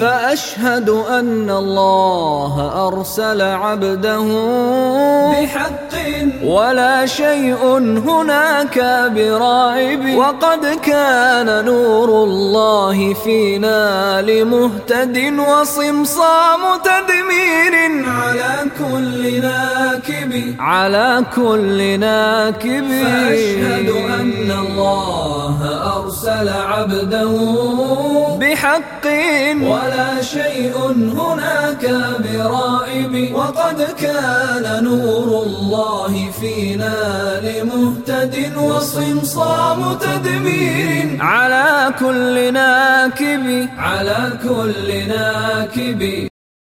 فأشهد أن الله أرسل عبده بحق. ولا شيء هناك برائب. وقد كان نور الله فينا لمهتد وصمصام تدمير. على كل ناكب. على كل ناكب. فأشهد أن الله أرسل عبده بحق. ولا شيء هناك برائب وقد كان نور الله فينا لمهتد وصمصام تدمير. على كل ناكب. على كل ناكب.